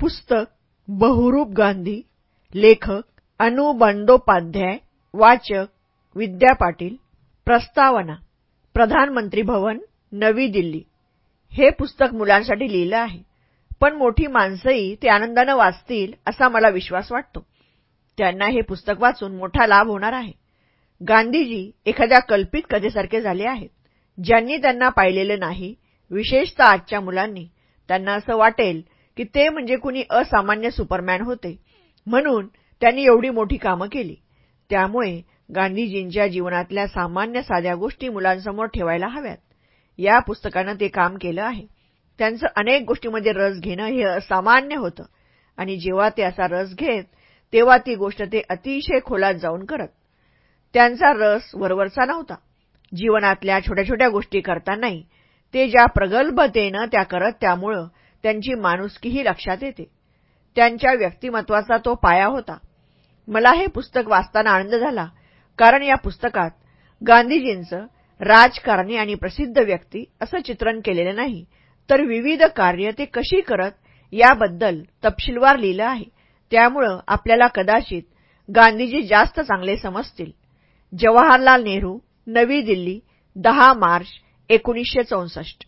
पुस्तक बहुरूप गांधी लेखक अनु बंडोपाध्याय वाचक विद्या पाटील प्रस्तावना प्रधानमंत्री भवन नवी दिल्ली. हे पुस्तक मुलांसाठी लिहिलं आहे. पण मोठी माणसंही ते आनंदानं वाचतील असा मला विश्वास वाटतो. त्यांना हे पुस्तक वाचून मोठा लाभ होणार आहे. गांधीजी एखाद्या कल्पित कथेसारखे झाले आहेत. ज्यांनी त्यांना पाहिलेलं नाही विशेषतः आजच्या मुलांनी त्यांना असं वाटेल की ते म्हणजे कुणी असामान्य सुपरमॅन होते. म्हणून त्यांनी एवढी मोठी कामं केली. त्यामुळे गांधीजींच्या जीवनातल्या सामान्य साध्या गोष्टी मुलांसमोर ठेवायला हव्यात. या पुस्तकानं ते काम केलं आहे. त्यांचं अनेक गोष्टींमध्ये रस घेणं हे असामान्य होतं. आणि जेव्हा ते असा रस घेत तेव्हा ती गोष्ट ते अतिशय खोलात जाऊन करत. त्यांचा रस वरवरचा नव्हता. जीवनातल्या छोट्या छोट्या गोष्टी करतानाही ते ज्या प्रगल्भतेनं त्या करत त्यामुळं त्यांची माणुसकीही लक्षात येते. त्यांच्या व्यक्तिमत्वाचा तो पाया होता. मला हे पुस्तक वाचताना आनंद झाला कारण या पुस्तकात गांधीजींचं राजकारणी आणि प्रसिद्ध व्यक्ती असं चित्रण केलेलं नाही तर विविध कार्य ते कशी करत याबद्दल तपशीलवार लिहिलं आहे. त्यामुळं आपल्याला कदाचित गांधीजी जास्त चांगले समजतील. जवाहरलाल नेहरू नवी दिल्ली दहा मार्च एकोणीसशे चौसष्ट.